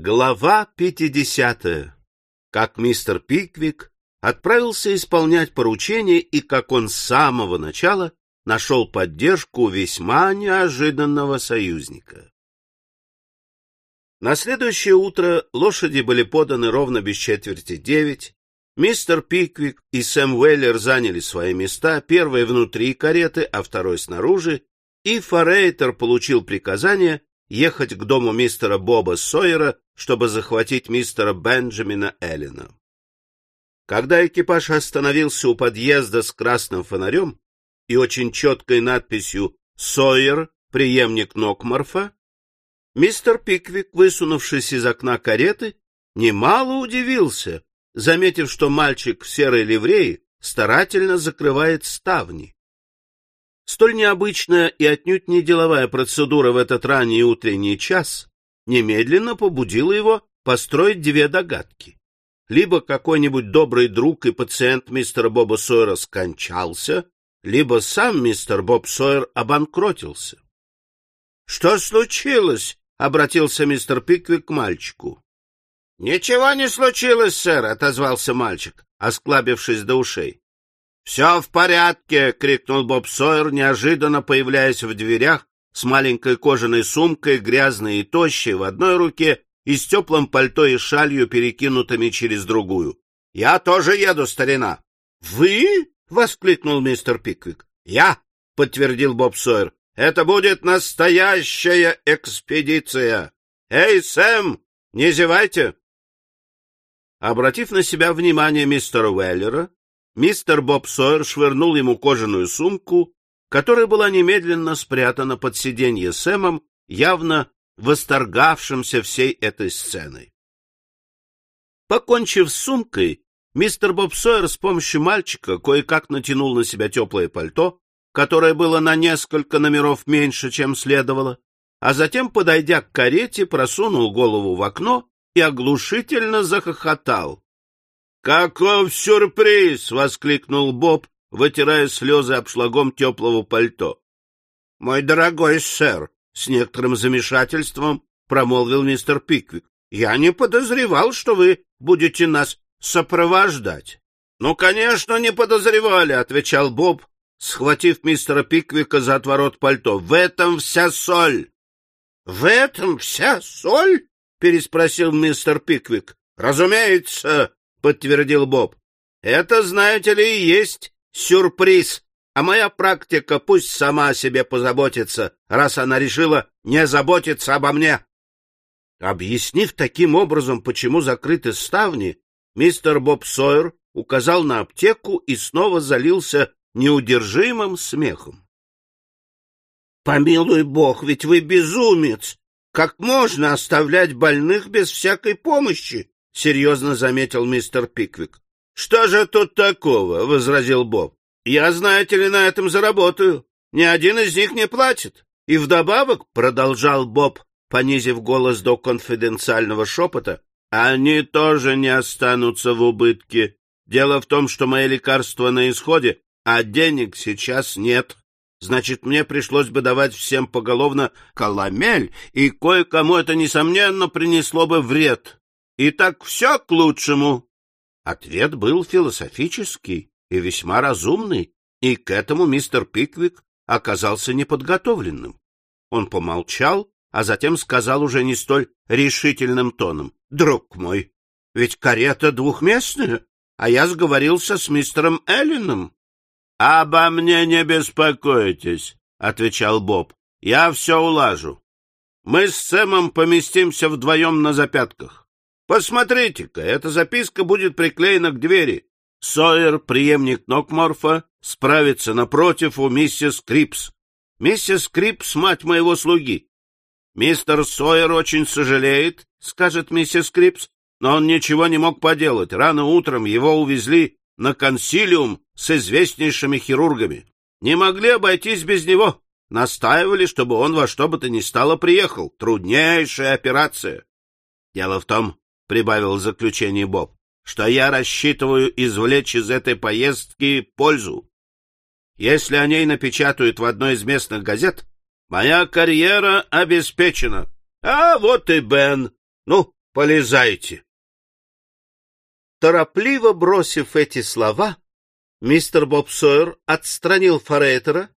Глава 50. Как мистер Пиквик отправился исполнять поручение и как он с самого начала нашел поддержку весьма неожиданного союзника. На следующее утро лошади были поданы ровно без четверти девять. Мистер Пиквик и Сэм Уэллер заняли свои места, первый внутри кареты, а второй снаружи, и Форейтер получил приказание ехать к дому мистера Боба Сойера, чтобы захватить мистера Бенджамина Эллина. Когда экипаж остановился у подъезда с красным фонарем и очень четкой надписью «Сойер, преемник Нокморфа», мистер Пиквик, высунувшись из окна кареты, немало удивился, заметив, что мальчик в серой ливреи старательно закрывает ставни. Столь необычная и отнюдь не деловая процедура в этот ранний утренний час немедленно побудила его построить две догадки. Либо какой-нибудь добрый друг и пациент мистера Боба Сойера скончался, либо сам мистер Боб Сойер обанкротился. — Что случилось? — обратился мистер Пиквик к мальчику. — Ничего не случилось, сэр, — отозвался мальчик, осклабившись до ушей. «Все в порядке!» — крикнул Боб Сойер, неожиданно появляясь в дверях с маленькой кожаной сумкой, грязной и тощей, в одной руке и с теплым пальто и шалью, перекинутыми через другую. «Я тоже еду, старина!» «Вы?» — воскликнул мистер Пиквик. «Я!» — подтвердил Боб Сойер. «Это будет настоящая экспедиция! Эй, Сэм, не зевайте!» Обратив на себя внимание мистера Уэллера, мистер Боб Сойер швырнул ему кожаную сумку, которая была немедленно спрятана под сиденье Сэмом, явно восторгавшимся всей этой сценой. Покончив с сумкой, мистер Боб Сойер с помощью мальчика кое-как натянул на себя теплое пальто, которое было на несколько номеров меньше, чем следовало, а затем, подойдя к карете, просунул голову в окно и оглушительно захохотал. «Каков сюрприз!» — воскликнул Боб, вытирая слезы обшлагом теплого пальто. — Мой дорогой сэр, — с некоторым замешательством промолвил мистер Пиквик, — я не подозревал, что вы будете нас сопровождать. — Ну, конечно, не подозревали, — отвечал Боб, схватив мистера Пиквика за отворот пальто. — В этом вся соль. — В этом вся соль? — переспросил мистер Пиквик. — Разумеется, — подтвердил Боб. — Это, знаете ли, и есть сюрприз, а моя практика пусть сама о себе позаботится, раз она решила не заботиться обо мне. Объяснив таким образом, почему закрыты ставни, мистер Боб Сойер указал на аптеку и снова залился неудержимым смехом. — Помилуй бог, ведь вы безумец! Как можно оставлять больных без всякой помощи? — серьезно заметил мистер Пиквик. — Что же тут такого? — возразил Боб. — Я, знаете ли, на этом заработаю. Ни один из них не платит. И вдобавок, — продолжал Боб, понизив голос до конфиденциального шепота, — они тоже не останутся в убытке. Дело в том, что мои лекарства на исходе, а денег сейчас нет. Значит, мне пришлось бы давать всем поголовно коломель, и кое-кому это, несомненно, принесло бы вред. И так все к лучшему. Ответ был философический и весьма разумный, и к этому мистер Пиквик оказался неподготовленным. Он помолчал, а затем сказал уже не столь решительным тоном. — Друг мой, ведь карета двухместная, а я сговорился с мистером Эллином. — Обо мне не беспокойтесь, — отвечал Боб. — Я все улажу. Мы с Сэмом поместимся вдвоем на запятках. Посмотрите-ка, эта записка будет приклеена к двери. Сойер, преемник Нокморфа, справится напротив у миссис Крипс. Миссис Крипс — мать моего слуги. Мистер Сойер очень сожалеет, — скажет миссис Крипс, но он ничего не мог поделать. Рано утром его увезли на консилиум с известнейшими хирургами. Не могли обойтись без него. Настаивали, чтобы он во что бы то ни стало приехал. Труднейшая операция. Дело в том, — прибавил в заключение Боб, — что я рассчитываю извлечь из этой поездки пользу. Если о ней напечатают в одной из местных газет, моя карьера обеспечена. А вот и Бен. Ну, Полезайте. Торопливо бросив эти слова, мистер Боб Сойер отстранил Форейтера,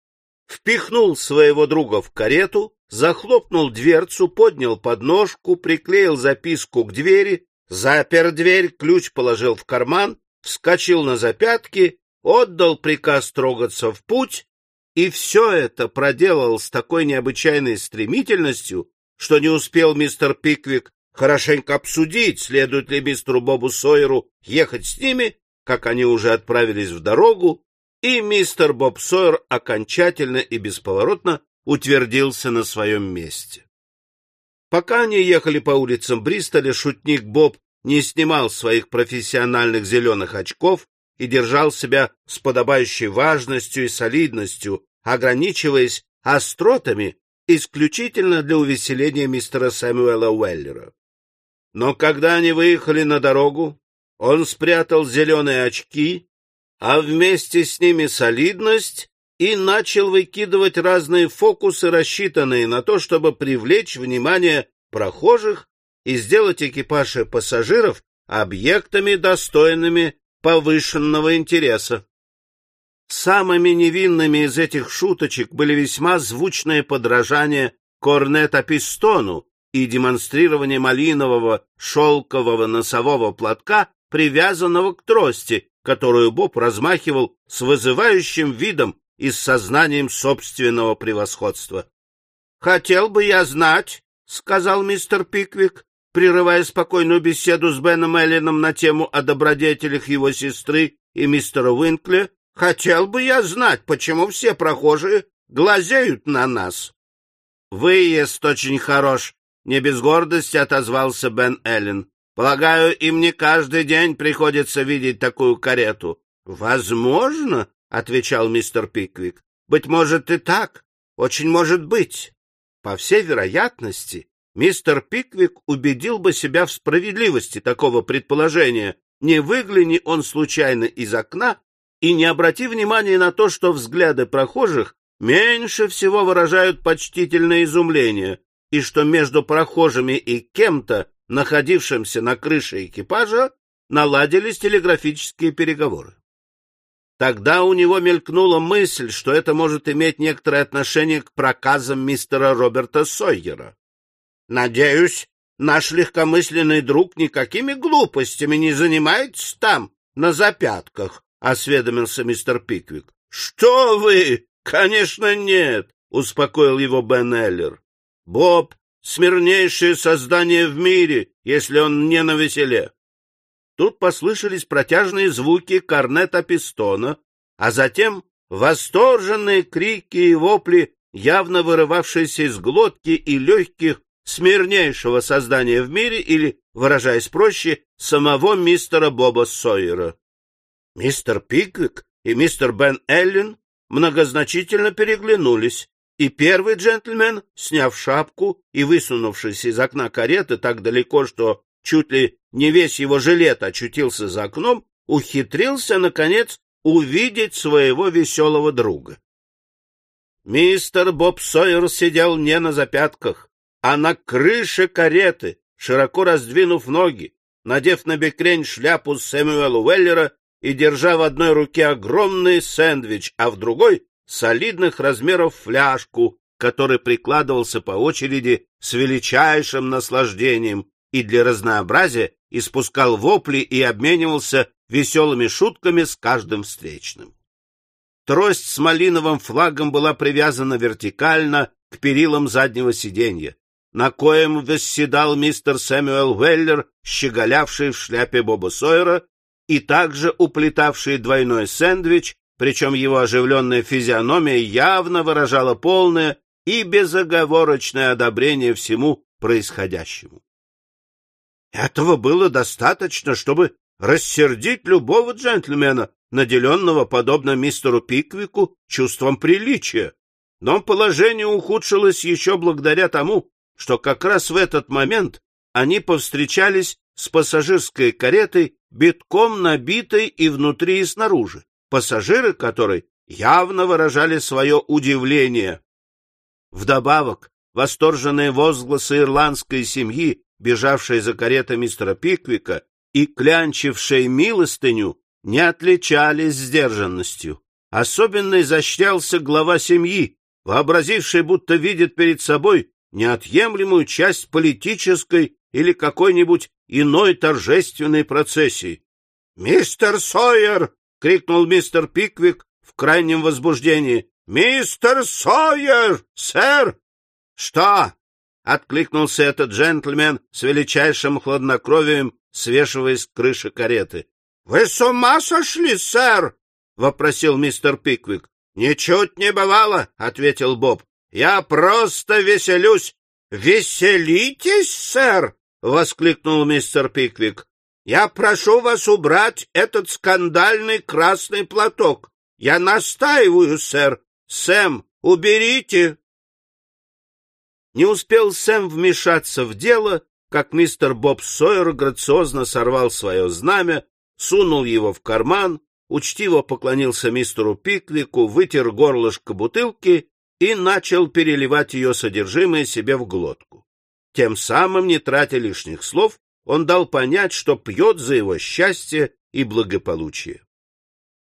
впихнул своего друга в карету, захлопнул дверцу, поднял подножку, приклеил записку к двери, запер дверь, ключ положил в карман, вскочил на запятки, отдал приказ трогаться в путь, и все это проделал с такой необычайной стремительностью, что не успел мистер Пиквик хорошенько обсудить, следует ли мистеру Бобу Сойеру ехать с ними, как они уже отправились в дорогу, и мистер Боб Сойер окончательно и бесповоротно утвердился на своем месте. Пока они ехали по улицам Бристоля, шутник Боб не снимал своих профессиональных зеленых очков и держал себя с подобающей важностью и солидностью, ограничиваясь остротами исключительно для увеселения мистера Сэмюэла Уэллера. Но когда они выехали на дорогу, он спрятал зеленые очки, а вместе с ними солидность, и начал выкидывать разные фокусы, рассчитанные на то, чтобы привлечь внимание прохожих и сделать экипаж и пассажиров объектами, достойными повышенного интереса. Самыми невинными из этих шуточек были весьма звучные подражания Корнета Пистону и демонстрирование малинового шелкового носового платка, привязанного к трости, которую Боб размахивал с вызывающим видом и с сознанием собственного превосходства. — Хотел бы я знать, — сказал мистер Пиквик, прерывая спокойную беседу с Беном Элленом на тему о добродетелях его сестры и мистера Уинкля, хотел бы я знать, почему все прохожие глазеют на нас. — Выезд очень хорош, — не без гордости отозвался Бен Эллен. — Полагаю, им не каждый день приходится видеть такую карету. — Возможно, — отвечал мистер Пиквик. — Быть может и так. Очень может быть. По всей вероятности, мистер Пиквик убедил бы себя в справедливости такого предположения, не выгляни он случайно из окна и не обрати внимания на то, что взгляды прохожих меньше всего выражают почтительное изумление, и что между прохожими и кем-то, находившимся на крыше экипажа, наладились телеграфические переговоры. Тогда у него мелькнула мысль, что это может иметь некоторое отношение к проказам мистера Роберта Сойгера. Надеюсь, наш легкомысленный друг никакими глупостями не занимается там, на запятках, — осведомился мистер Пиквик. — Что вы? Конечно, нет, — успокоил его Бен Эллер. — Боб — смирнейшее создание в мире, если он не на веселе. Тут послышались протяжные звуки корнета пистона, а затем восторженные крики и вопли, явно вырывавшиеся из глотки и легких смирнейшего создания в мире или, выражаясь проще, самого мистера Боба Сойера. Мистер Пиквик и мистер Бен Эллен многозначительно переглянулись, и первый джентльмен, сняв шапку и высунувшись из окна кареты так далеко, что чуть ли не весь его жилет очутился за окном, ухитрился, наконец, увидеть своего веселого друга. Мистер Боб Сойер сидел не на запятках, а на крыше кареты, широко раздвинув ноги, надев на бекрень шляпу Сэмюэла Уэллера и держа в одной руке огромный сэндвич, а в другой — солидных размеров фляжку, который прикладывался по очереди с величайшим наслаждением и для разнообразия испускал вопли и обменивался веселыми шутками с каждым встречным. Трость с малиновым флагом была привязана вертикально к перилам заднего сиденья на коем восседал мистер Сэмюэл Веллер, щеголявший в шляпе Боба Сойера и также уплетавший двойной сэндвич, причем его оживленная физиономия явно выражала полное и безоговорочное одобрение всему происходящему. Этого было достаточно, чтобы рассердить любого джентльмена, наделенного, подобно мистеру Пиквику, чувством приличия. Но положение ухудшилось еще благодаря тому, что как раз в этот момент они повстречались с пассажирской каретой, битком набитой и внутри, и снаружи, пассажиры которой явно выражали свое удивление. Вдобавок, восторженные возгласы ирландской семьи бежавшей за каретой мистера Пиквика и клянчившей милостыню, не отличались сдержанностью. Особенно изощрялся глава семьи, вообразивший, будто видит перед собой неотъемлемую часть политической или какой-нибудь иной торжественной процессии. — Мистер Сойер! — крикнул мистер Пиквик в крайнем возбуждении. — Мистер Сойер! Сэр! — Что? — откликнулся этот джентльмен с величайшим хладнокровием, свешиваясь с крыши кареты. — Вы с ума сошли, сэр? — вопросил мистер Пиквик. — Ничуть не бывало, — ответил Боб. — Я просто веселюсь. — Веселитесь, сэр? — воскликнул мистер Пиквик. — Я прошу вас убрать этот скандальный красный платок. Я настаиваю, сэр. Сэм, уберите. Не успел Сэм вмешаться в дело, как мистер Боб Сойер грациозно сорвал свое знамя, сунул его в карман, учтиво поклонился мистеру Пиквику, вытер горлышко бутылки и начал переливать ее содержимое себе в глотку. Тем самым, не тратя лишних слов, он дал понять, что пьет за его счастье и благополучие.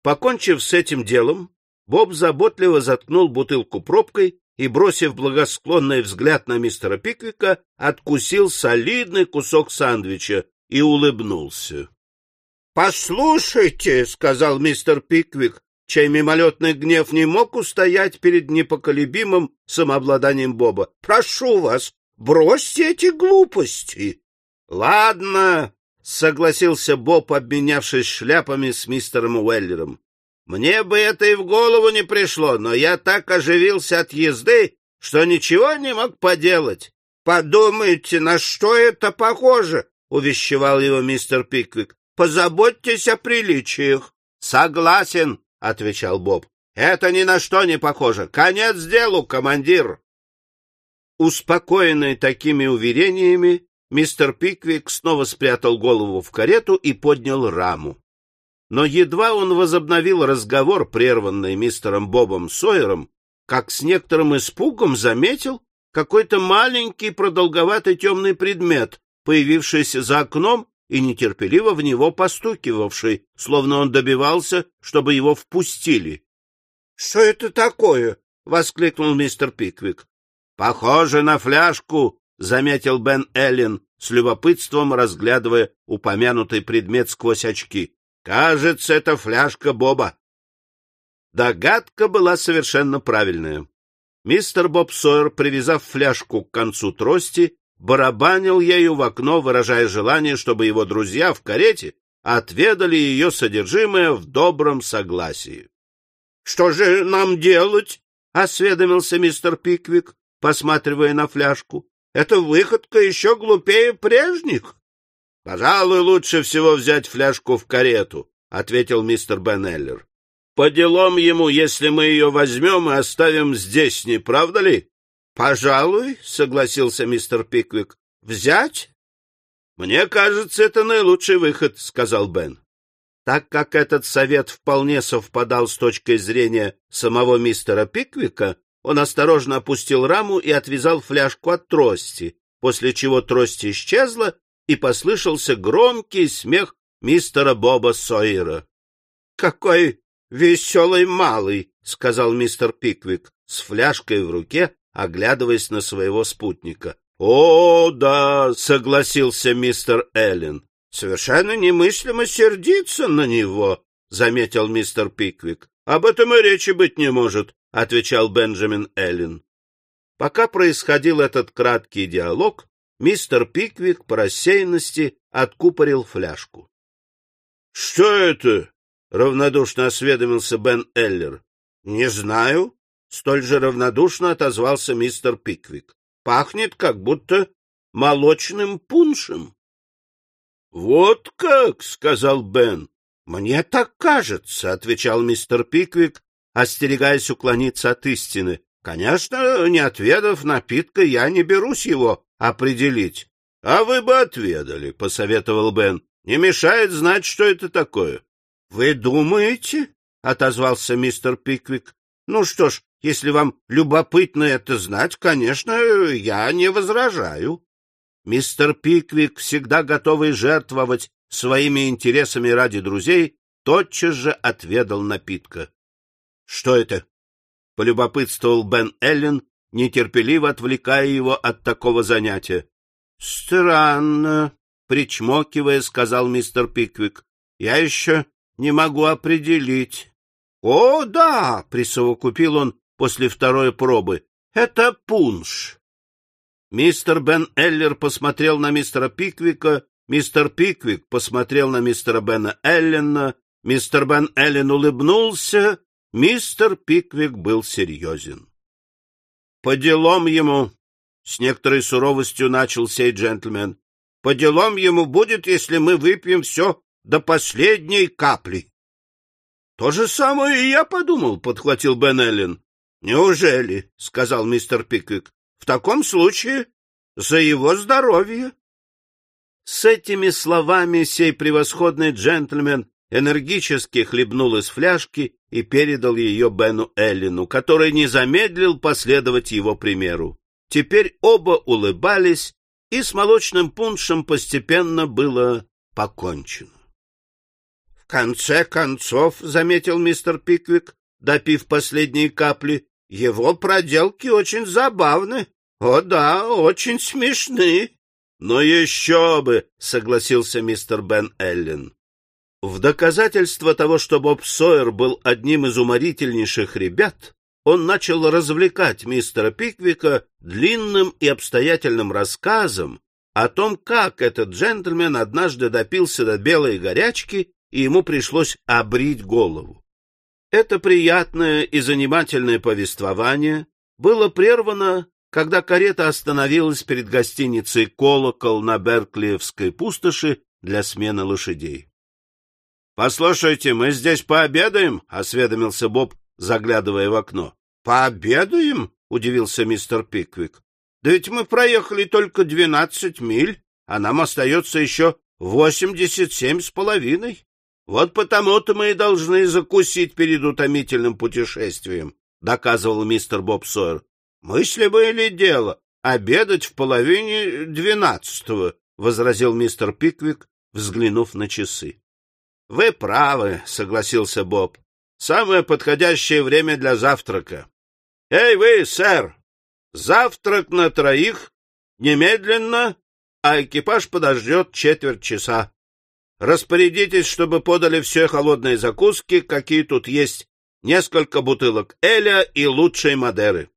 Покончив с этим делом, Боб заботливо заткнул бутылку пробкой и, бросив благосклонный взгляд на мистера Пиквика, откусил солидный кусок сандвича и улыбнулся. — Послушайте, — сказал мистер Пиквик, чей мимолетный гнев не мог устоять перед непоколебимым самообладанием Боба. — Прошу вас, бросьте эти глупости. — Ладно, — согласился Боб, обменявшись шляпами с мистером Уэллером. Мне бы это и в голову не пришло, но я так оживился от езды, что ничего не мог поделать. — Подумайте, на что это похоже? — увещевал его мистер Пиквик. — Позаботьтесь о приличиях. — Согласен, — отвечал Боб. — Это ни на что не похоже. Конец делу, командир. Успокоенный такими уверениями, мистер Пиквик снова спрятал голову в карету и поднял раму но едва он возобновил разговор, прерванный мистером Бобом Сойером, как с некоторым испугом заметил какой-то маленький продолговатый темный предмет, появившийся за окном и нетерпеливо в него постукивавший, словно он добивался, чтобы его впустили. — Что это такое? — воскликнул мистер Пиквик. — Похоже на фляжку, — заметил Бен Эллен, с любопытством разглядывая упомянутый предмет сквозь очки. Кажется, это фляжка Боба. Догадка была совершенно правильная. Мистер Боб Сойер, привязав фляжку к концу трости, барабанил ею в окно, выражая желание, чтобы его друзья в карете отведали ее содержимое в добром согласии. — Что же нам делать? — осведомился мистер Пиквик, посматривая на фляжку. — Это выходка еще глупее прежних. — Пожалуй, лучше всего взять фляжку в карету, — ответил мистер Беннеллер. — По делам ему, если мы ее возьмем и оставим здесь, не правда ли? — Пожалуй, — согласился мистер Пиквик. — Взять? — Мне кажется, это наилучший выход, — сказал Бен. Так как этот совет вполне совпадал с точкой зрения самого мистера Пиквика, он осторожно опустил раму и отвязал фляжку от трости, после чего трость исчезла, и послышался громкий смех мистера Боба Сойера. — Какой веселый малый! — сказал мистер Пиквик с фляжкой в руке, оглядываясь на своего спутника. — О, да! — согласился мистер Эллен. — Совершенно немыслимо сердиться на него, — заметил мистер Пиквик. — Об этом и речи быть не может, — отвечал Бенджамин Эллен. Пока происходил этот краткий диалог, мистер Пиквик по рассеянности откупорил фляжку. — Что это? — равнодушно осведомился Бен Эллер. — Не знаю, — столь же равнодушно отозвался мистер Пиквик. — Пахнет как будто молочным пуншем. — Вот как, — сказал Бен. — Мне так кажется, — отвечал мистер Пиквик, остерегаясь уклониться от истины. — Конечно, не отведав напитка, я не берусь его определить. — А вы бы отведали, — посоветовал Бен. — Не мешает знать, что это такое. — Вы думаете? — отозвался мистер Пиквик. — Ну что ж, если вам любопытно это знать, конечно, я не возражаю. Мистер Пиквик, всегда готовый жертвовать своими интересами ради друзей, тотчас же отведал напитка. — Что это? — полюбопытствовал Бен Эллен, нетерпеливо отвлекая его от такого занятия. — Странно, — причмокивая, сказал мистер Пиквик. — Я еще не могу определить. — О, да, — присовокупил он после второй пробы, — это пунш. Мистер Бен Эллер посмотрел на мистера Пиквика, мистер Пиквик посмотрел на мистера Бена Эллена, мистер Бен Эллен улыбнулся, мистер Пиквик был серьезен. — По делам ему, — с некоторой суровостью начал сей джентльмен, — по делам ему будет, если мы выпьем все до последней капли. — То же самое и я подумал, — подхватил Бен Эллен. — Неужели? — сказал мистер Пиквик. — В таком случае за его здоровье. С этими словами сей превосходный джентльмен энергически хлебнул из фляжки и передал ее Бену Эллину, который не замедлил последовать его примеру. Теперь оба улыбались, и с молочным пуншем постепенно было покончено. — В конце концов, — заметил мистер Пиквик, допив последние капли, — его проделки очень забавны. О да, очень смешны. — Но еще бы, — согласился мистер Бен Эллен. В доказательство того, что Боб Сойер был одним из уморительнейших ребят, он начал развлекать мистера Пиквика длинным и обстоятельным рассказом о том, как этот джентльмен однажды допился до белой горячки, и ему пришлось обрить голову. Это приятное и занимательное повествование было прервано, когда карета остановилась перед гостиницей «Колокол» на Берклиевской пустоши для смены лошадей. — Послушайте, мы здесь пообедаем? — осведомился Боб, заглядывая в окно. — Пообедаем? — удивился мистер Пиквик. — Да ведь мы проехали только двенадцать миль, а нам остается еще восемьдесят семь с половиной. Вот потому-то мы и должны закусить перед утомительным путешествием, — доказывал мистер Боб Сойер. — Мысли были дело. Обедать в половине двенадцатого, — возразил мистер Пиквик, взглянув на часы. — Вы правы, — согласился Боб. — Самое подходящее время для завтрака. — Эй вы, сэр! Завтрак на троих немедленно, а экипаж подождет четверть часа. Распорядитесь, чтобы подали все холодные закуски, какие тут есть, несколько бутылок Эля и лучшей Мадеры.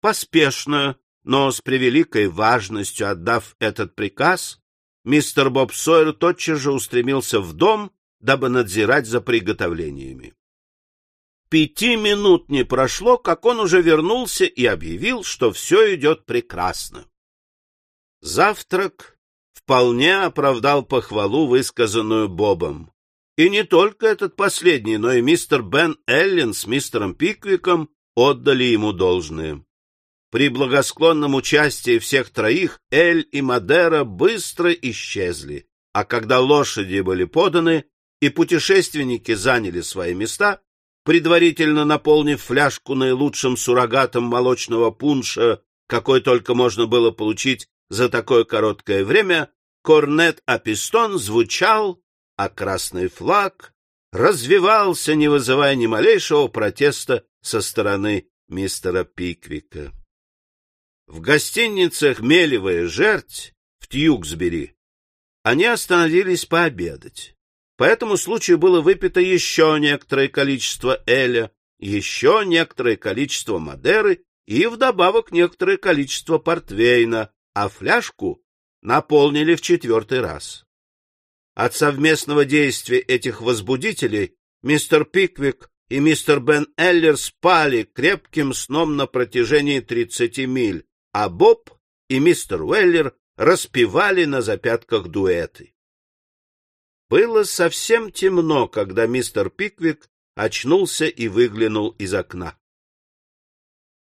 Поспешно, но с превеликой важностью отдав этот приказ, мистер Боб Сойер тотчас же устремился в дом, дабы надзирать за приготовлениями. Пяти минут не прошло, как он уже вернулся и объявил, что все идет прекрасно. Завтрак вполне оправдал похвалу, высказанную Бобом. И не только этот последний, но и мистер Бен Эллен с мистером Пиквиком отдали ему должное. При благосклонном участии всех троих Эль и Мадера быстро исчезли, а когда лошади были поданы и путешественники заняли свои места, предварительно наполнив фляжку наилучшим суррогатом молочного пунша, какой только можно было получить за такое короткое время, корнет Апистон звучал, а красный флаг развивался, не вызывая ни малейшего протеста со стороны мистера Пиквика. В гостиницах «Мелевая жерть» в Тьюксбери они остановились пообедать. По этому случаю было выпито еще некоторое количество эля, еще некоторое количество Мадеры и вдобавок некоторое количество портвейна, а фляжку наполнили в четвертый раз. От совместного действия этих возбудителей мистер Пиквик и мистер Бен Эллер спали крепким сном на протяжении тридцати миль, а Боб и мистер Уэллер распевали на запятках дуэты. Было совсем темно, когда мистер Пиквик очнулся и выглянул из окна.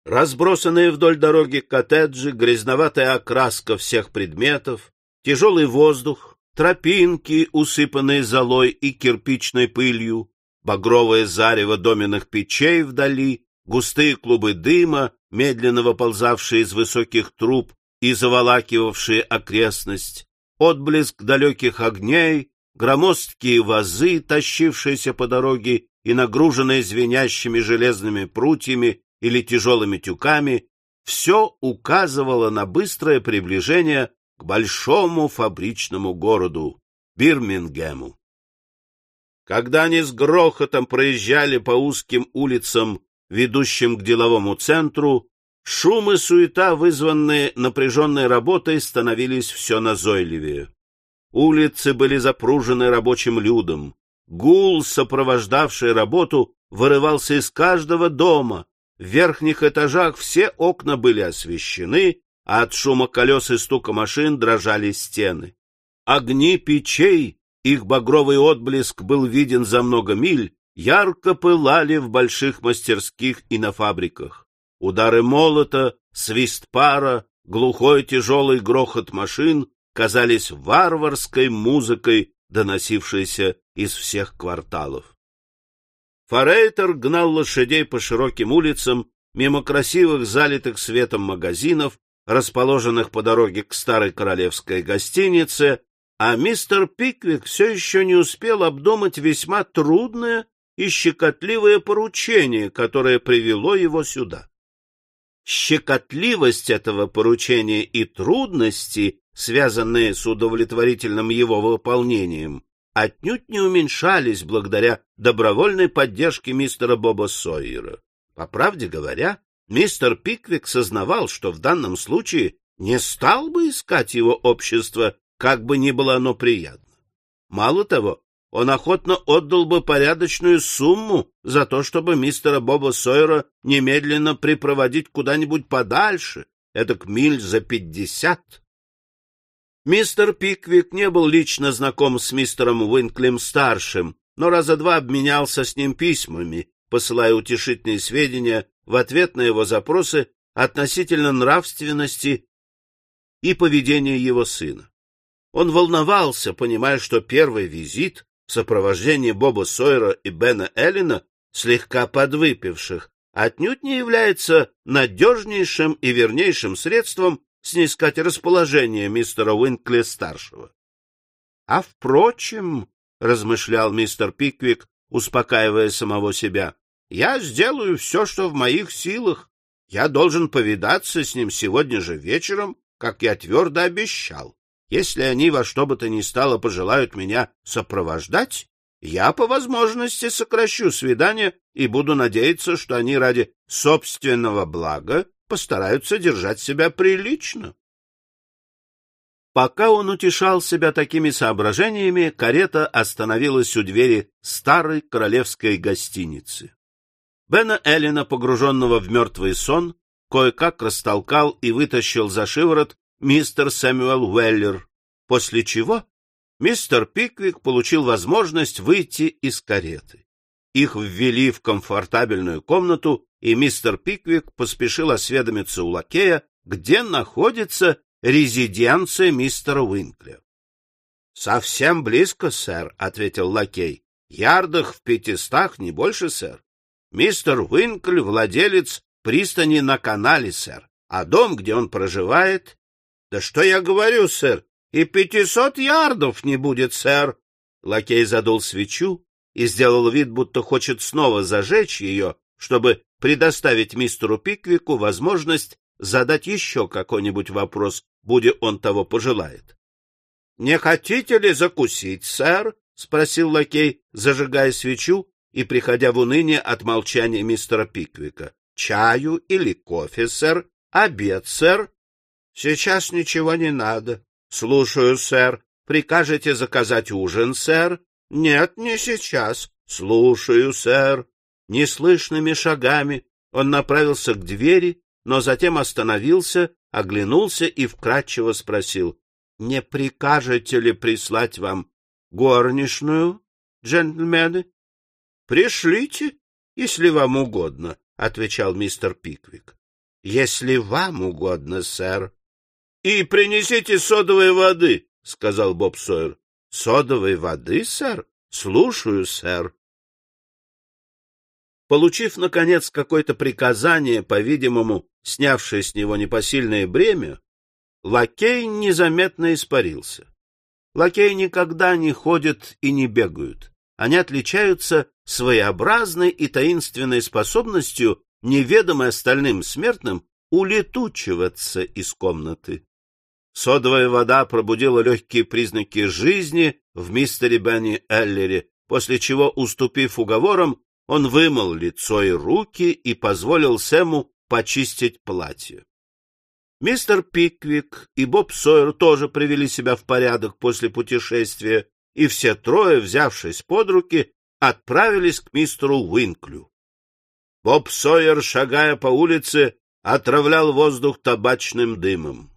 Разбросанные вдоль дороги коттеджи, грязноватая окраска всех предметов, тяжелый воздух, тропинки, усыпанные золой и кирпичной пылью, багровое зарево доменных печей вдали, густые клубы дыма, медленно выползавшие из высоких труб, и заволакивавшие окрестность, отблеск далеких огней, громоздкие вазы, тащившиеся по дороге и нагруженные звенящими железными прутьями или тяжелыми тюками, все указывало на быстрое приближение к большому фабричному городу Бирмингему. Когда они с грохотом проезжали по узким улицам, ведущим к деловому центру, шум и суета, вызванные напряженной работой, становились все назойливее. Улицы были запружены рабочим людом. Гул, сопровождавший работу, вырывался из каждого дома. В верхних этажах все окна были освещены, а от шума колес и стука машин дрожали стены. Огни печей, их багровый отблеск был виден за много миль, ярко пылали в больших мастерских и на фабриках. Удары молота, свист пара, глухой тяжелый грохот машин казались варварской музыкой, доносившейся из всех кварталов. Форейтер гнал лошадей по широким улицам, мимо красивых залитых светом магазинов, расположенных по дороге к старой королевской гостинице, а мистер Пиквик все еще не успел обдумать весьма трудное и щекотливое поручение, которое привело его сюда. Щекотливость этого поручения и трудности, связанные с удовлетворительным его выполнением, отнюдь не уменьшались благодаря добровольной поддержке мистера Боба Сойера. По правде говоря, Мистер Пиквик сознавал, что в данном случае не стал бы искать его общество, как бы ни было оно приятно. Мало того, он охотно отдал бы порядочную сумму за то, чтобы мистера Боба Сойера немедленно припроводить куда-нибудь подальше, эдак миль за пятьдесят. Мистер Пиквик не был лично знаком с мистером Уинклем-старшим, но раза два обменялся с ним письмами, посылая утешительные сведения в ответ на его запросы относительно нравственности и поведения его сына. Он волновался, понимая, что первый визит в сопровождении Боба Сойера и Бена Эллина, слегка подвыпивших, отнюдь не является надежнейшим и вернейшим средством снискать расположение мистера Уинкли-старшего. — А впрочем, — размышлял мистер Пиквик, успокаивая самого себя, я сделаю все, что в моих силах. Я должен повидаться с ним сегодня же вечером, как я твердо обещал. Если они во что бы то ни стало пожелают меня сопровождать, я по возможности сокращу свидание и буду надеяться, что они ради собственного блага постараются держать себя прилично. Пока он утешал себя такими соображениями, карета остановилась у двери старой королевской гостиницы. Бена Эллина, погруженного в мертвый сон, кое-как растолкал и вытащил за шиворот мистер Сэмюэл Уэллер, после чего мистер Пиквик получил возможность выйти из кареты. Их ввели в комфортабельную комнату, и мистер Пиквик поспешил осведомиться у лакея, где находится резиденция мистера Уинкля. — Совсем близко, сэр, — ответил лакей. — Ярдах в пятистах, не больше, сэр. Мистер Уинкль — владелец пристани на канале, сэр. А дом, где он проживает... Да что я говорю, сэр, и пятисот ярдов не будет, сэр. Лакей задул свечу и сделал вид, будто хочет снова зажечь ее, чтобы предоставить мистеру Пиквику возможность задать еще какой-нибудь вопрос, будь он того пожелает. — Не хотите ли закусить, сэр? — спросил лакей, зажигая свечу и приходя в уныние от молчания мистера Пиквика. — Чаю или кофе, сэр? Обед, сэр? — Сейчас ничего не надо. — Слушаю, сэр. Прикажете заказать ужин, сэр? — Нет, не сейчас. — Слушаю, сэр. Неслышными шагами он направился к двери, но затем остановился, оглянулся и вкратчиво спросил. — Не прикажете ли прислать вам горничную, джентльмены? — Пришлите, если вам угодно, — отвечал мистер Пиквик. — Если вам угодно, сэр. — И принесите содовой воды, — сказал Боб Сойер. — Содовой воды, сэр? Слушаю, сэр. Получив, наконец, какое-то приказание, по-видимому, снявшее с него непосильное бремя, лакей незаметно испарился. Лакеи никогда не ходят и не бегают. Они отличаются своеобразной и таинственной способностью, неведомой остальным смертным, улетучиваться из комнаты. Содовая вода пробудила легкие признаки жизни в мистере Бенни Эллере, после чего, уступив уговорам, он вымыл лицо и руки и позволил Сэму почистить платье. Мистер Пиквик и Боб Сойер тоже привели себя в порядок после путешествия, и все трое, взявшись под руки, отправились к мистеру Уинклю. Боб Сойер, шагая по улице, отравлял воздух табачным дымом.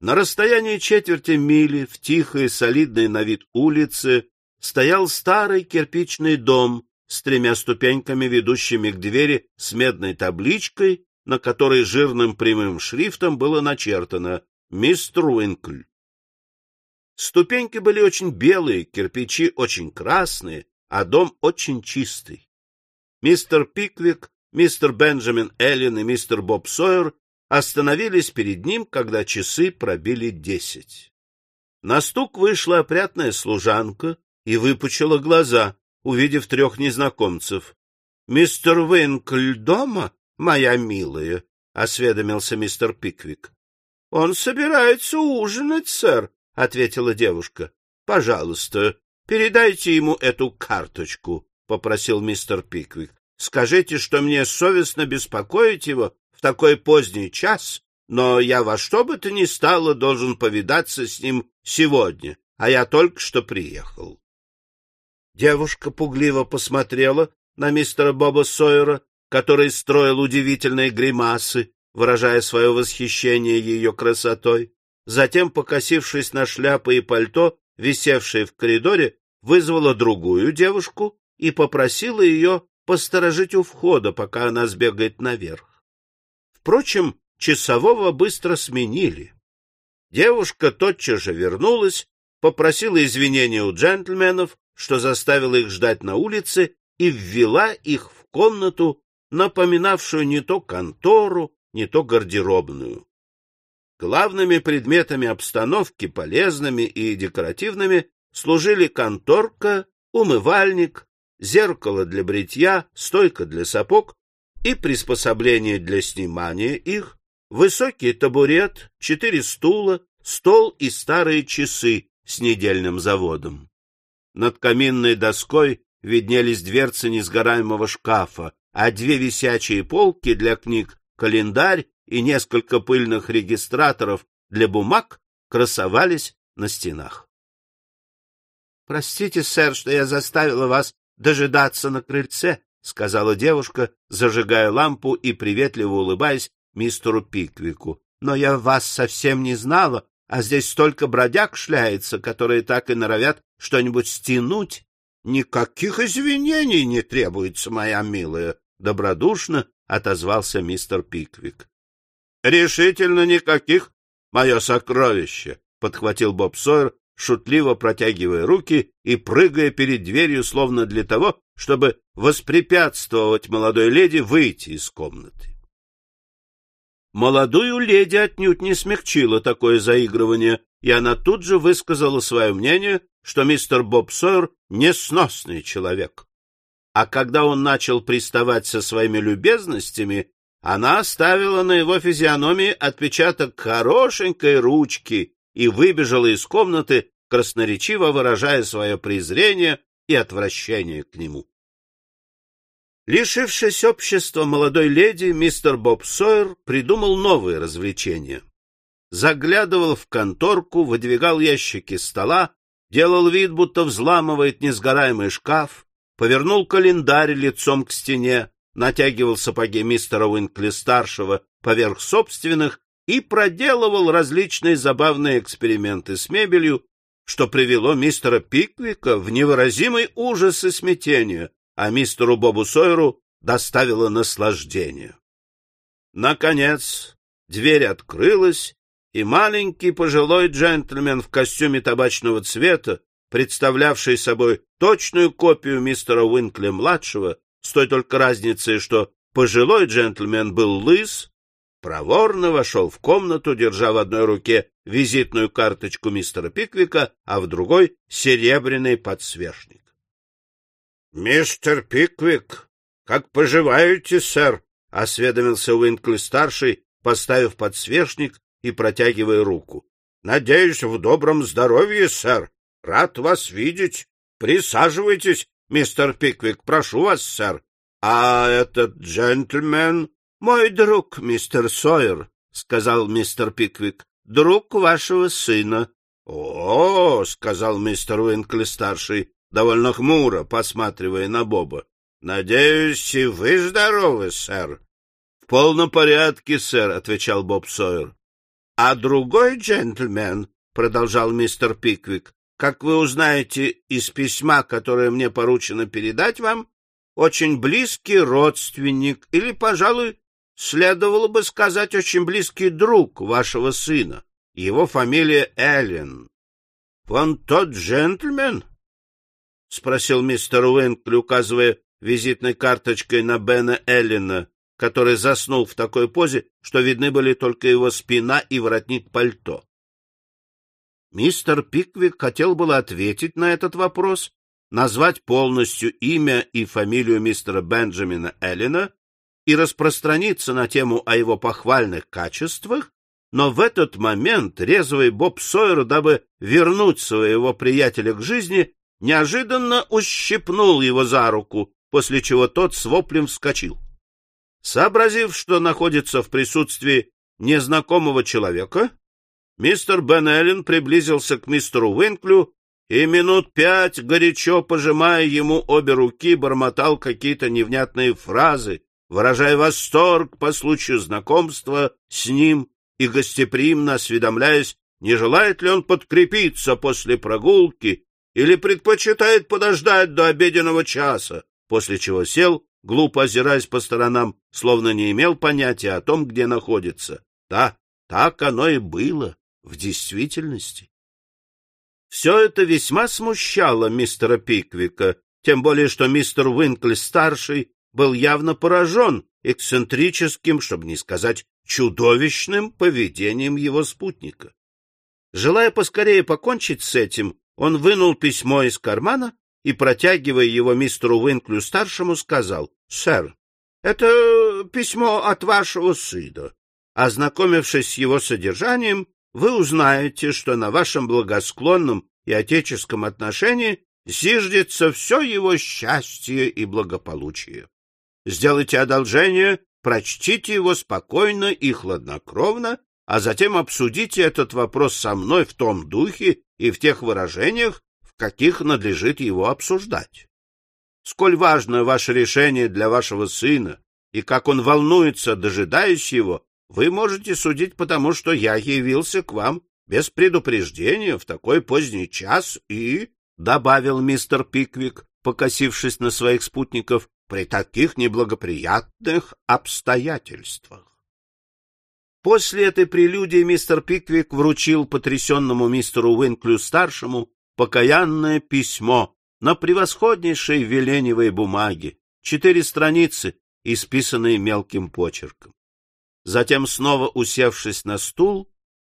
На расстоянии четверти мили в тихой, солидной на вид улице стоял старый кирпичный дом с тремя ступеньками, ведущими к двери с медной табличкой, на которой жирным прямым шрифтом было начертано «Мистер Уинкль». Ступеньки были очень белые, кирпичи очень красные, а дом очень чистый. Мистер Пиквик, мистер Бенджамин Эллен и мистер Боб Сойер остановились перед ним, когда часы пробили десять. На стук вышла опрятная служанка и выпучила глаза, увидев трех незнакомцев. — Мистер Уинкль дома, моя милая? — осведомился мистер Пиквик. — Он собирается ужинать, сэр, — ответила девушка. — Пожалуйста, передайте ему эту карточку, — попросил мистер Пиквик. — Скажите, что мне совестно беспокоить его такой поздний час, но я во что бы то ни стало должен повидаться с ним сегодня, а я только что приехал. Девушка пугливо посмотрела на мистера Боба Сойера, который строил удивительные гримасы, выражая свое восхищение ее красотой. Затем, покосившись на шляпы и пальто, висевшие в коридоре, вызвала другую девушку и попросила ее посторожить у входа, пока она сбегает наверх. Впрочем, часового быстро сменили. Девушка тотчас же вернулась, попросила извинения у джентльменов, что заставила их ждать на улице, и ввела их в комнату, напоминавшую не то контору, не то гардеробную. Главными предметами обстановки, полезными и декоративными, служили конторка, умывальник, зеркало для бритья, стойка для сапог и приспособление для снимания их, высокий табурет, четыре стула, стол и старые часы с недельным заводом. Над каминной доской виднелись дверцы несгораемого шкафа, а две висячие полки для книг, календарь и несколько пыльных регистраторов для бумаг красовались на стенах. — Простите, сэр, что я заставила вас дожидаться на крыльце, — сказала девушка, зажигая лампу и приветливо улыбаясь мистеру Пиквику. — Но я вас совсем не знала, а здесь столько бродяг шляется, которые так и норовят что-нибудь стянуть. — Никаких извинений не требуется, моя милая, — добродушно отозвался мистер Пиквик. — Решительно никаких, мое сокровище, — подхватил Боб Сойер, шутливо протягивая руки и прыгая перед дверью, словно для того, чтобы воспрепятствовать молодой леди выйти из комнаты. Молодую леди отнюдь не смягчило такое заигрывание, и она тут же высказала свое мнение, что мистер Боб Сойер — несносный человек. А когда он начал приставать со своими любезностями, она оставила на его физиономии отпечаток хорошенькой ручки и выбежала из комнаты, красноречиво выражая свое презрение и отвращение к нему. Лишившись общества молодой леди, мистер Боб Сойер придумал новые развлечения. Заглядывал в конторку, выдвигал ящики стола, делал вид, будто взламывает несгораемый шкаф, повернул календарь лицом к стене, натягивал сапоги мистера Уинкли-старшего поверх собственных и проделывал различные забавные эксперименты с мебелью, что привело мистера Пиквика в невыразимый ужас и смятение, а мистеру Бобу Сойеру доставило наслаждение. Наконец, дверь открылась, и маленький пожилой джентльмен в костюме табачного цвета, представлявший собой точную копию мистера Уинкли-младшего, с той только разницей, что пожилой джентльмен был лыс, проворно вошел в комнату, держа в одной руке визитную карточку мистера Пиквика, а в другой — серебряный подсвечник. — Мистер Пиквик, как поживаете, сэр? — осведомился Уинкли-старший, поставив подсвечник и протягивая руку. — Надеюсь, в добром здоровье, сэр. Рад вас видеть. Присаживайтесь, мистер Пиквик, прошу вас, сэр. А этот джентльмен Мой друг, мистер Сойер, — сказал мистер Пиквик, — друг вашего сына. — О, — сказал мистер Уинкли-старший, довольно хмуро, посматривая на Боба. — Надеюсь, и вы здоровы, сэр. — В полном порядке, сэр, — отвечал Боб Сойер. — А другой джентльмен, — продолжал мистер Пиквик, — как вы узнаете из письма, которое мне поручено передать вам, очень близкий родственник или, пожалуй, следовало бы сказать очень близкий друг вашего сына. Его фамилия Эллен. — Вон тот джентльмен? — спросил мистер Уинкли, указывая визитной карточкой на Бена Эллена, который заснул в такой позе, что видны были только его спина и воротник пальто. Мистер Пиквик хотел было ответить на этот вопрос, назвать полностью имя и фамилию мистера Бенджамина Эллена и распространиться на тему о его похвальных качествах, но в этот момент резвый Боб Сойер, дабы вернуть своего приятеля к жизни, неожиданно ущипнул его за руку, после чего тот с воплем вскочил. Сообразив, что находится в присутствии незнакомого человека, мистер Бен Эллен приблизился к мистеру Уинклю и минут пять, горячо пожимая ему обе руки, бормотал какие-то невнятные фразы, выражая восторг по случаю знакомства с ним и гостеприимно осведомляясь, не желает ли он подкрепиться после прогулки или предпочитает подождать до обеденного часа, после чего сел, глупо озираясь по сторонам, словно не имел понятия о том, где находится. Да, так оно и было в действительности. Все это весьма смущало мистера Пиквика, тем более что мистер Уинкли-старший был явно поражен эксцентрическим, чтобы не сказать чудовищным поведением его спутника. Желая поскорее покончить с этим, он вынул письмо из кармана и, протягивая его мистеру Уинклю-старшему, сказал, — Сэр, это письмо от вашего сына. Ознакомившись с его содержанием, вы узнаете, что на вашем благосклонном и отеческом отношении зиждется все его счастье и благополучие. Сделайте одолжение, прочтите его спокойно и хладнокровно, а затем обсудите этот вопрос со мной в том духе и в тех выражениях, в каких надлежит его обсуждать. Сколь важно ваше решение для вашего сына, и как он волнуется, дожидаясь его, вы можете судить потому, что я явился к вам без предупреждения в такой поздний час и, — добавил мистер Пиквик, покосившись на своих спутников, при таких неблагоприятных обстоятельствах. После этой прелюдии мистер Пиквик вручил потрясенному мистеру Уинклю-старшему покаянное письмо на превосходнейшей веленевой бумаге, четыре страницы, исписанные мелким почерком. Затем, снова усевшись на стул,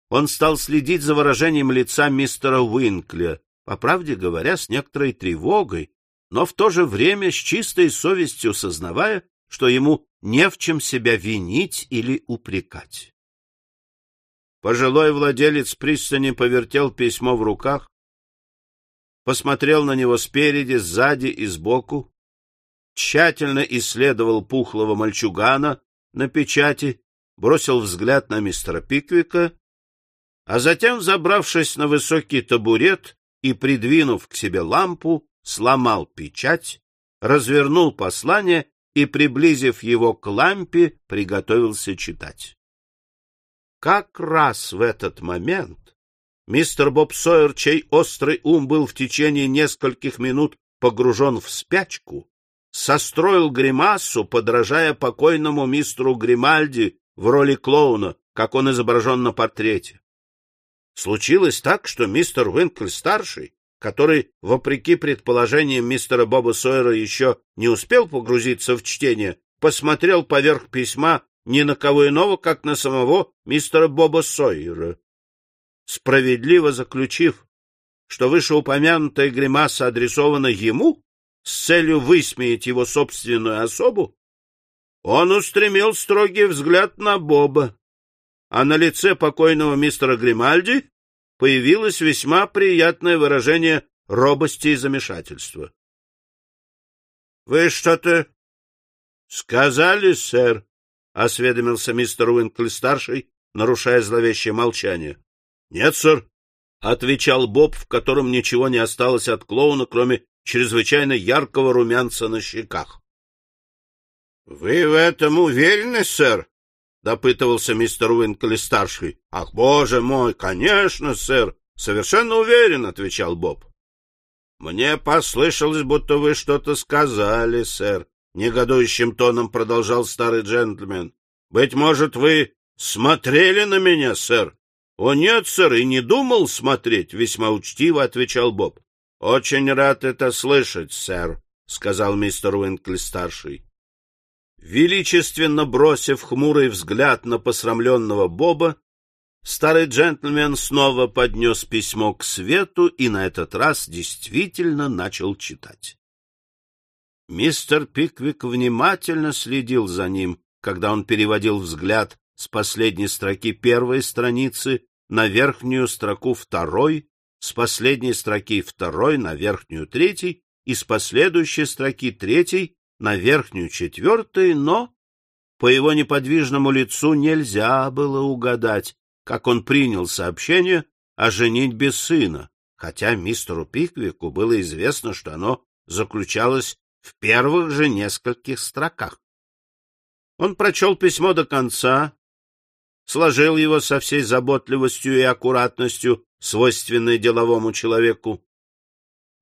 он стал следить за выражением лица мистера Уинкля, по правде говоря, с некоторой тревогой, но в то же время с чистой совестью сознавая, что ему не в чем себя винить или упрекать. Пожилой владелец пристани повертел письмо в руках, посмотрел на него спереди, сзади и сбоку, тщательно исследовал пухлого мальчугана на печати, бросил взгляд на мистера Пиквика, а затем, забравшись на высокий табурет и придвинув к себе лампу, сломал печать, развернул послание и, приблизив его к лампе, приготовился читать. Как раз в этот момент мистер Боб Сойер, чей острый ум был в течение нескольких минут погружен в спячку, состроил гримасу, подражая покойному мистеру Гримальди в роли клоуна, как он изображен на портрете. Случилось так, что мистер Уинкль-старший который, вопреки предположениям мистера Боба Сойера, еще не успел погрузиться в чтение, посмотрел поверх письма ни на кого иного, как на самого мистера Боба Сойера. Справедливо заключив, что вышеупомянутая гримаса адресована ему с целью высмеять его собственную особу, он устремил строгий взгляд на Боба, а на лице покойного мистера Гримальди появилось весьма приятное выражение робости и замешательства. — Вы что-то сказали, сэр? — осведомился мистер Уинкли-старший, нарушая зловещее молчание. — Нет, сэр, — отвечал Боб, в котором ничего не осталось от клоуна, кроме чрезвычайно яркого румянца на щеках. — Вы в этом уверены, сэр? — допытывался мистер Уинкли-старший. — Ах, боже мой, конечно, сэр, совершенно уверен, — отвечал Боб. — Мне послышалось, будто вы что-то сказали, сэр, — негодующим тоном продолжал старый джентльмен. — Быть может, вы смотрели на меня, сэр? — О, нет, сэр, и не думал смотреть, — весьма учтиво отвечал Боб. — Очень рад это слышать, сэр, — сказал мистер Уинкли-старший. Величественно бросив хмурый взгляд на посрамленного Боба, старый джентльмен снова поднес письмо к свету и на этот раз действительно начал читать. Мистер Пиквик внимательно следил за ним, когда он переводил взгляд с последней строки первой страницы на верхнюю строку второй, с последней строки второй на верхнюю третьей и с последующей строки третьей на верхнюю четвертой, но по его неподвижному лицу нельзя было угадать, как он принял сообщение о женитьбе сына, хотя мистеру Пиквику было известно, что оно заключалось в первых же нескольких строках. Он прочел письмо до конца, сложил его со всей заботливостью и аккуратностью, свойственной деловому человеку,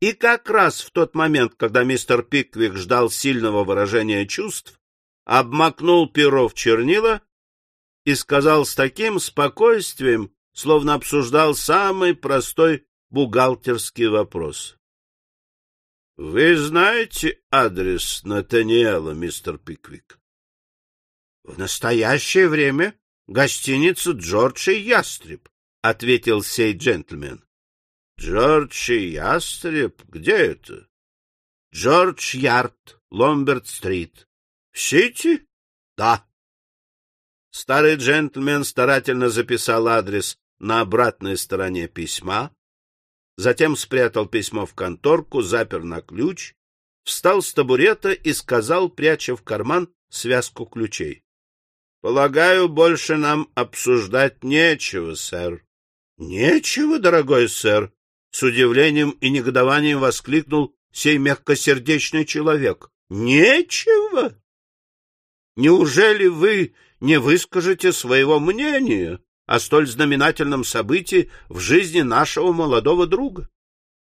и как раз в тот момент, когда мистер Пиквик ждал сильного выражения чувств, обмакнул перо в чернила и сказал с таким спокойствием, словно обсуждал самый простой бухгалтерский вопрос. — Вы знаете адрес Натаниэла, мистер Пиквик? — В настоящее время гостиница Джордж и Ястреб, — ответил сей джентльмен. Джордж и Ястреб? Где это? Джордж Ярд, Ломберт-стрит. В Сити? Да. Старый джентльмен старательно записал адрес на обратной стороне письма, затем спрятал письмо в конторку, запер на ключ, встал с табурета и сказал, пряча в карман связку ключей. — Полагаю, больше нам обсуждать нечего, сэр. — Нечего, дорогой сэр, с удивлением и негодованием воскликнул сей мягкосердечный человек. Нечего? Неужели вы не выскажете своего мнения о столь знаменательном событии в жизни нашего молодого друга?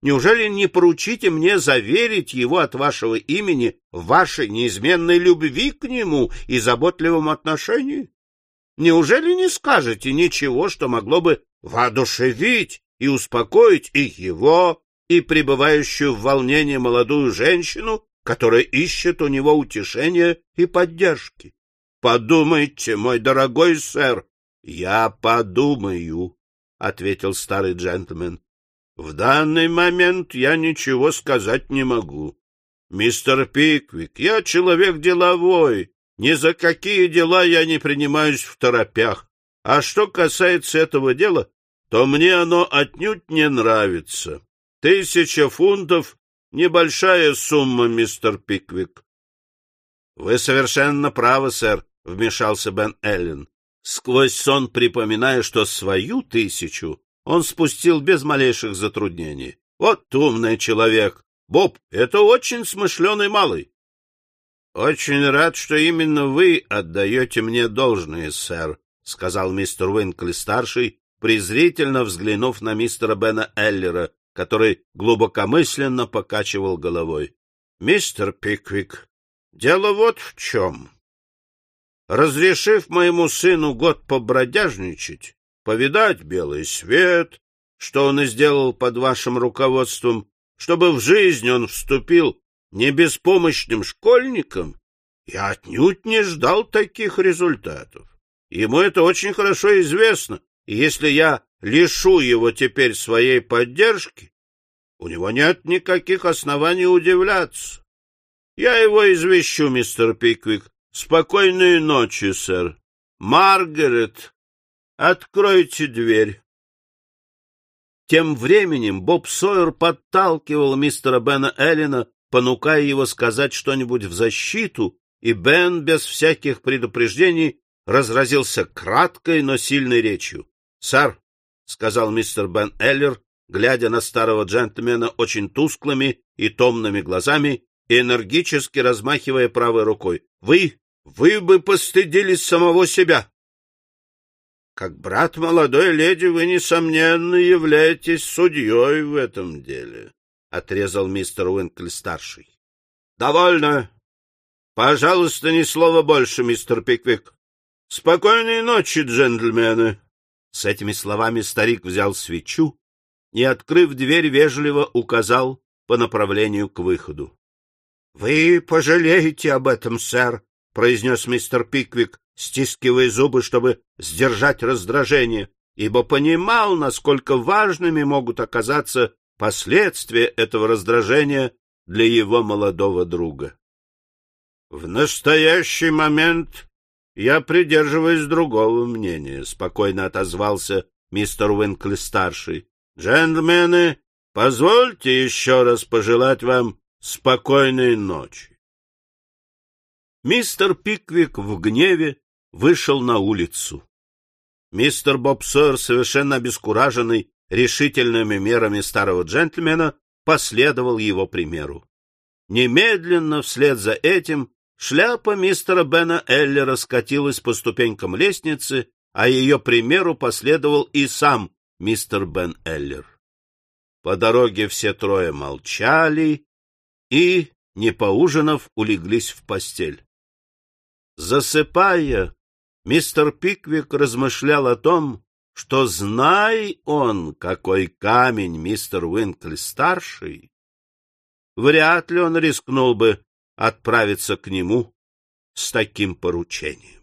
Неужели не поручите мне заверить его от вашего имени в вашей неизменной любви к нему и заботливом отношении? Неужели не скажете ничего, что могло бы воодушевить и успокоить и его, и пребывающую в волнении молодую женщину, которая ищет у него утешения и поддержки. Подумайте, мой дорогой сэр. Я подумаю, ответил старый джентльмен. В данный момент я ничего сказать не могу. Мистер Пиквик, я человек деловой. Ни за какие дела я не принимаюсь в торопях. А что касается этого дела, то мне оно отнюдь не нравится. Тысяча фунтов — небольшая сумма, мистер Пиквик. — Вы совершенно правы, сэр, — вмешался Бен Эллен, сквозь сон припоминая, что свою тысячу он спустил без малейших затруднений. Вот умный человек. Боб, это очень смышленый малый. — Очень рад, что именно вы отдаете мне должное, сэр, — сказал мистер Уинкли-старший, презрительно взглянув на мистера Бена Эллера, который глубокомысленно покачивал головой. — Мистер Пиквик, дело вот в чем. Разрешив моему сыну год побродяжничать, повидать белый свет, что он и сделал под вашим руководством, чтобы в жизнь он вступил не беспомощным школьником, Я отнюдь не ждал таких результатов. Ему это очень хорошо известно, и если я лишу его теперь своей поддержки, у него нет никаких оснований удивляться. Я его извещу, мистер Пиквик. Спокойной ночи, сэр. Маргарет, откройте дверь. Тем временем Боб Сойер подталкивал мистера Бена Эллина, понукая его сказать что-нибудь в защиту, и Бен без всяких предупреждений разразился краткой, но сильной речью. — Сэр, — сказал мистер Бен Эллер, глядя на старого джентльмена очень тусклыми и томными глазами и энергически размахивая правой рукой, — вы, вы бы постыдились самого себя. Как брат молодой леди вы, несомненно, являетесь судьей в этом деле, — отрезал мистер Уинкель-старший. — Довольно. Пожалуйста, ни слова больше, мистер Пиквик. Спокойной ночи, джентльмены. С этими словами старик взял свечу и, открыв дверь, вежливо указал по направлению к выходу. — Вы пожалеете об этом, сэр, — произнес мистер Пиквик, стискивая зубы, чтобы сдержать раздражение, ибо понимал, насколько важными могут оказаться последствия этого раздражения для его молодого друга. — В настоящий момент я придерживаюсь другого мнения, — спокойно отозвался мистер Уинкли-старший. — Джентльмены, позвольте еще раз пожелать вам спокойной ночи. Мистер Пиквик в гневе вышел на улицу. Мистер Боб Сойер, совершенно обескураженный решительными мерами старого джентльмена, последовал его примеру. Немедленно вслед за этим шляпа мистера Бена Эллера скатилась по ступенькам лестницы, а ее примеру последовал и сам мистер Бен Эллер. По дороге все трое молчали и, не поужинав, улеглись в постель. Засыпая, мистер Пиквик размышлял о том, что, знай он, какой камень мистер Уинкли-старший, вряд ли он рискнул бы отправиться к нему с таким поручением.